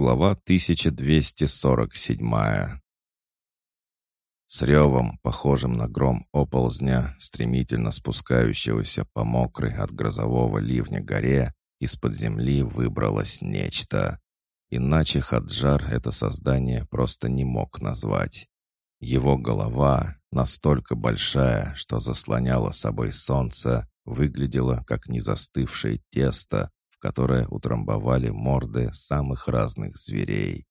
Глава 1247 С ревом, похожим на гром оползня, стремительно спускающегося по мокрой от грозового ливня горе, из-под земли выбралось нечто. Иначе Хаджар это создание просто не мог назвать. Его голова, настолько большая, что заслоняла собой солнце, выглядела как незастывшее тесто, в которое утрамбовали морды самых разных зверей.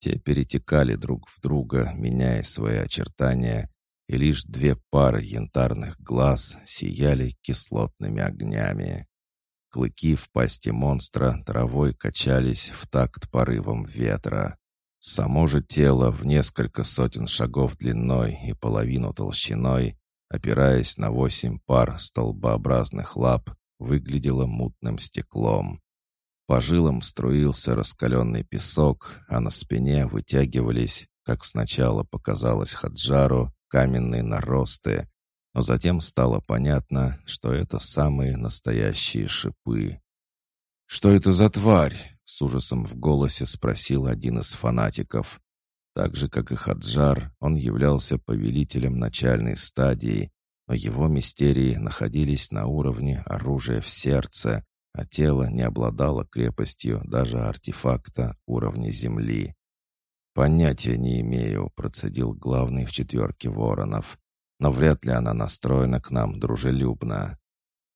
Те перетекали друг в друга, меняя свои очертания, и лишь две пары янтарных глаз сияли кислотными огнями. Клыки в пасти монстра травой качались в такт порывом ветра. Само же тело в несколько сотен шагов длиной и половину толщиной, опираясь на восемь пар столбообразных лап, выглядело мутным стеклом. По жилам струился раскаленный песок, а на спине вытягивались, как сначала показалось Хаджару, каменные наросты, но затем стало понятно, что это самые настоящие шипы. «Что это за тварь?» — с ужасом в голосе спросил один из фанатиков. Так же, как и Хаджар, он являлся повелителем начальной стадии, но его мистерии находились на уровне оружия в сердце, а тело не обладало крепостью даже артефакта уровня Земли. «Понятия не имею», — процедил главный в четверке воронов, «но вряд ли она настроена к нам дружелюбно».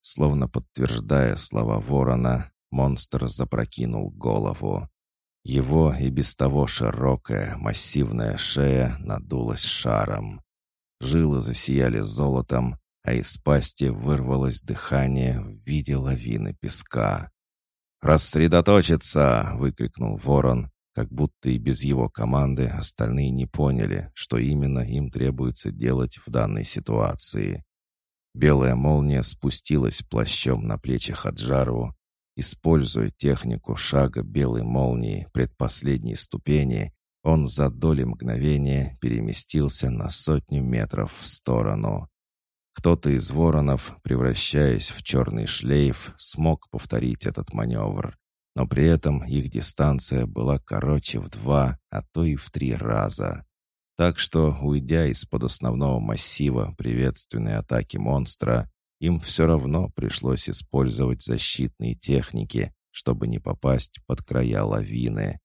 Словно подтверждая слова ворона, монстр запрокинул голову. Его и без того широкая, массивная шея надулась шаром. Жилы засияли золотом, а из пасти вырвалось дыхание в виде лавины песка. «Рассредоточиться!» — выкрикнул ворон, как будто и без его команды остальные не поняли, что именно им требуется делать в данной ситуации. Белая молния спустилась плащом на плечи Хаджару. Используя технику шага белой молнии предпоследней ступени, он за доли мгновения переместился на сотню метров в сторону. Кто-то из воронов, превращаясь в черный шлейф, смог повторить этот маневр, но при этом их дистанция была короче в два, а то и в три раза. Так что, уйдя из-под основного массива приветственной атаки монстра, им все равно пришлось использовать защитные техники, чтобы не попасть под края лавины.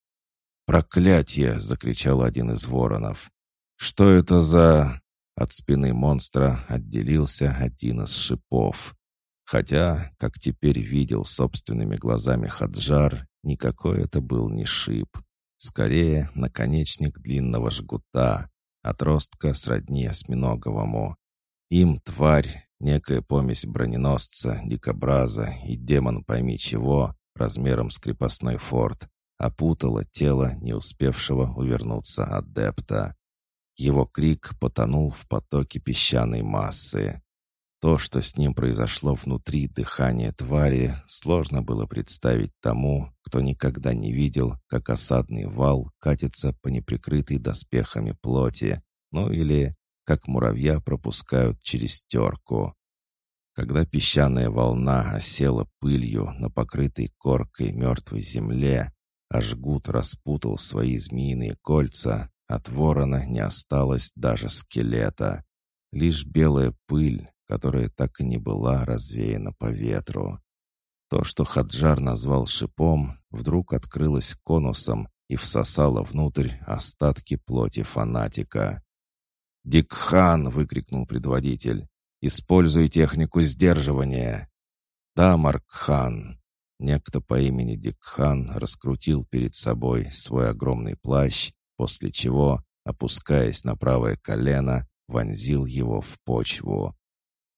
«Проклятие!» — закричал один из воронов. «Что это за...» От спины монстра отделился один из шипов. Хотя, как теперь видел собственными глазами Хаджар, никакой это был не шип. Скорее, наконечник длинного жгута, отростка сродни осьминоговому. Им тварь, некая помесь броненосца, дикобраза и демон пойми чего, размером с крепостной форт, опутало тело не успевшего увернуться адепта. Его крик потонул в потоке песчаной массы. То, что с ним произошло внутри дыхания твари, сложно было представить тому, кто никогда не видел, как осадный вал катится по неприкрытой доспехами плоти, ну или как муравья пропускают через терку. Когда песчаная волна осела пылью на покрытой коркой мертвой земле, а жгут распутал свои змеиные кольца, от ворона не осталось даже скелета. Лишь белая пыль, которая так и не была развеяна по ветру. То, что Хаджар назвал шипом, вдруг открылось конусом и всосало внутрь остатки плоти фанатика. «Дикхан!» — выкрикнул предводитель. «Используй технику сдерживания!» «Да, Маркхан!» Некто по имени Дикхан раскрутил перед собой свой огромный плащ, после чего, опускаясь на правое колено, вонзил его в почву.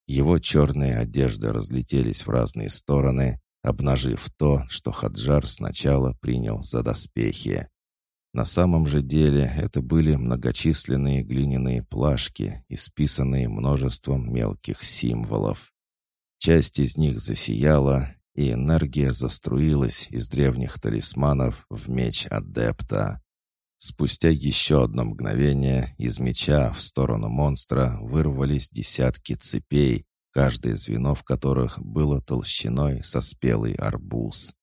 Его черные одежды разлетелись в разные стороны, обнажив то, что Хаджар сначала принял за доспехи. На самом же деле это были многочисленные глиняные плашки, исписанные множеством мелких символов. Часть из них засияла, и энергия заструилась из древних талисманов в меч адепта. Спустя еще одно мгновение из меча в сторону монстра вырвались десятки цепей, каждое звено в которых было толщиной со спелый арбуз.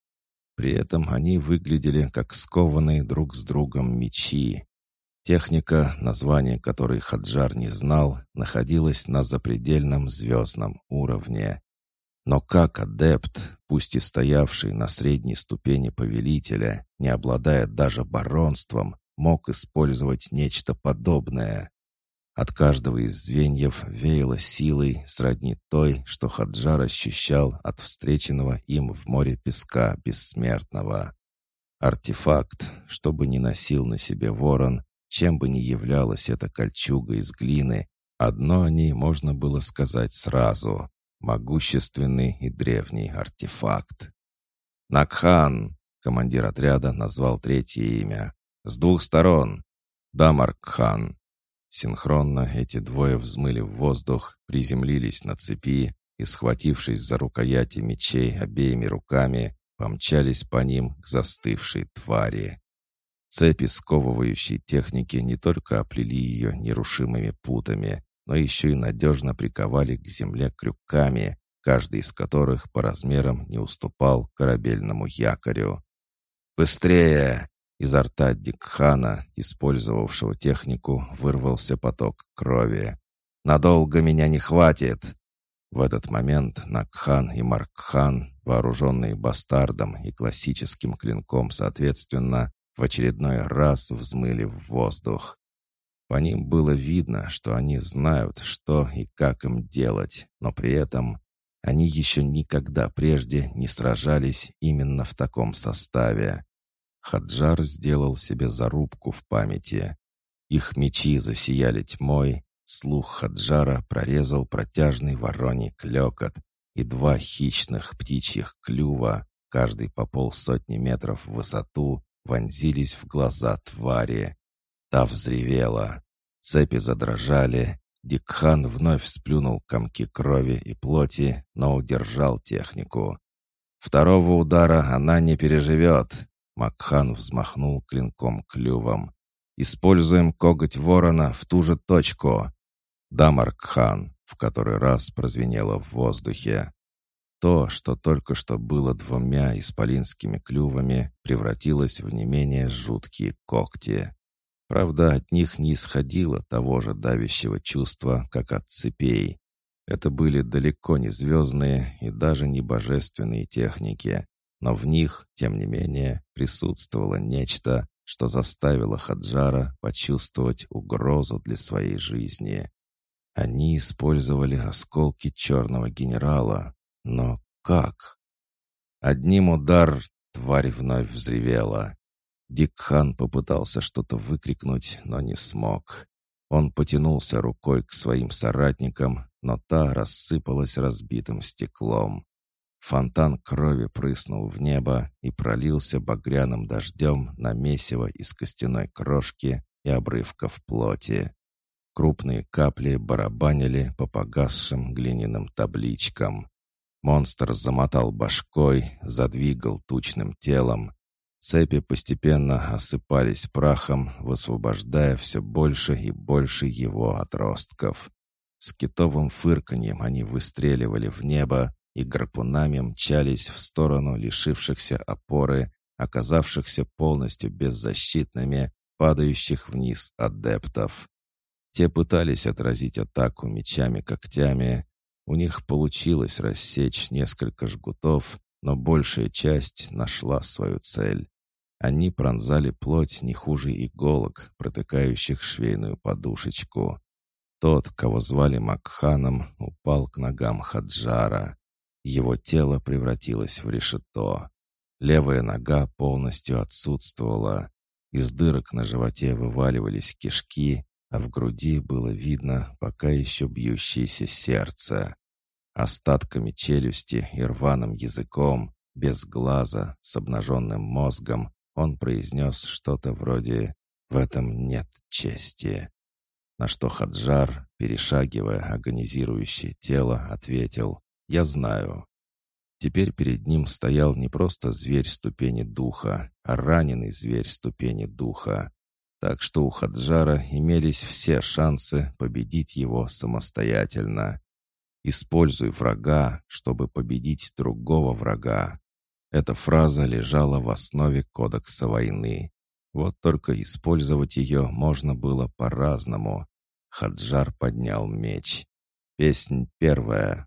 При этом они выглядели как скованные друг с другом мечи. Техника, название которой Хаджар не знал, находилась на запредельном звездном уровне. Но как адепт, пусть и стоявший на средней ступени повелителя, не обладая даже баронством, мог использовать нечто подобное? От каждого из звеньев веяло силой, сродни той, что Хаджар ощущал от встреченного им в море песка бессмертного. Артефакт, что бы ни носил на себе ворон, чем бы ни являлась эта кольчуга из глины, одно о ней можно было сказать сразу — могущественный и древний артефакт. «Накхан!» — командир отряда назвал третье имя. «С двух сторон!» «Дамаркхан!» Синхронно эти двое взмыли в воздух, приземлились на цепи и, схватившись за рукояти мечей обеими руками, помчались по ним к застывшей твари. Цепи сковывающей техники не только оплели ее нерушимыми путами, но еще и надежно приковали к земле крюками, каждый из которых по размерам не уступал корабельному якорю. «Быстрее!» Изо рта Дикхана, использовавшего технику, вырвался поток крови. «Надолго меня не хватит!» В этот момент Накхан и Маркхан, вооруженные бастардом и классическим клинком соответственно, в очередной раз взмыли в воздух. По ним было видно, что они знают, что и как им делать, но при этом они еще никогда прежде не сражались именно в таком составе. Хаджар сделал себе зарубку в памяти. Их мечи засияли тьмой, слух Хаджара прорезал протяжный вороний клекот, и два хищных птичьих клюва, каждый по полсотни метров в высоту, вонзились в глаза твари. Та взревела. Цепи задрожали. Дикхан вновь сплюнул комки крови и плоти, но удержал технику. Второго удара она не переживет. Макхан взмахнул клинком клювом. «Используем коготь ворона в ту же точку!» «Да, Маркхан!» — в который раз прозвенело в воздухе. То, что только что было двумя исполинскими клювами, превратилось в не менее жуткие когти. Правда, от них не исходило того же давящего чувства, как от цепей. Это были далеко не звездные и даже не божественные техники, но в них, тем не менее, присутствовало нечто, что заставило Хаджара почувствовать угрозу для своей жизни. Они использовали осколки черного генерала, но как? Одним удар тварь вновь взревела. Дикхан попытался что-то выкрикнуть, но не смог. Он потянулся рукой к своим соратникам, но та рассыпалась разбитым стеклом. Фонтан крови прыснул в небо и пролился багряным дождем на месиво из костяной крошки и обрывков плоти. Крупные капли барабанили по погасшим глиняным табличкам. Монстр замотал башкой, задвигал тучным телом. Цепи постепенно осыпались прахом, высвобождая все больше и больше его отростков. С китовым фырканьем они выстреливали в небо, и гарпунами мчались в сторону лишившихся опоры, оказавшихся полностью беззащитными, падающих вниз адептов. Те пытались отразить атаку мечами-когтями. У них получилось рассечь несколько жгутов, но большая часть нашла свою цель. Они пронзали плоть не хуже иголок, протыкающих швейную подушечку. Тот, кого звали Макханом, упал к ногам Хаджара. Его тело превратилось в решето. Левая нога полностью отсутствовала. Из дырок на животе вываливались кишки, а в груди было видно пока еще бьющееся сердце. Остатками челюсти и рваным языком, без глаза, с обнаженным мозгом, он произнес что-то вроде «В этом нет чести». На что Хаджар, перешагивая агонизирующее тело, ответил я знаю. Теперь перед ним стоял не просто зверь ступени духа, а раненый зверь ступени духа. Так что у Хаджара имелись все шансы победить его самостоятельно. Используй врага, чтобы победить другого врага. Эта фраза лежала в основе кодекса войны. Вот только использовать ее можно было по-разному. Хаджар поднял меч. Песнь первая.